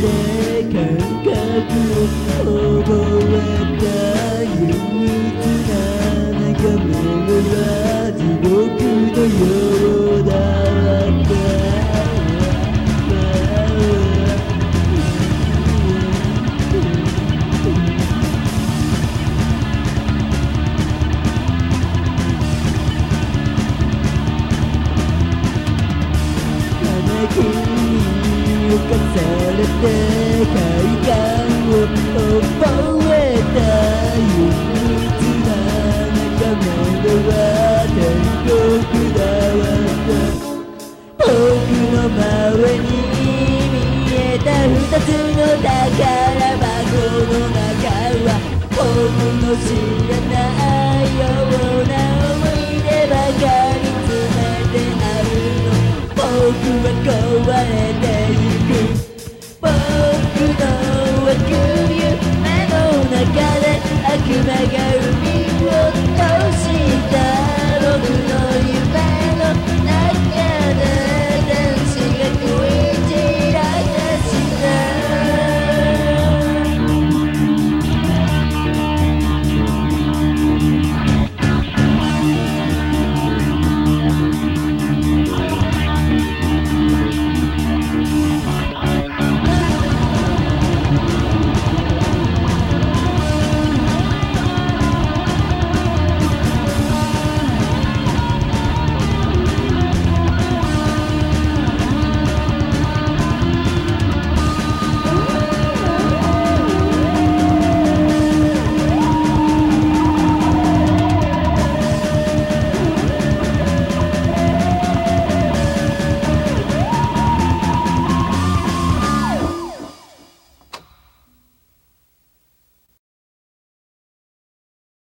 they can get you. かされて快感を覚えた憂鬱な中までは天国だわ僕の前に見えた二つの宝箱の中は僕の知らないような思い出ばかり詰めてある。の僕はこう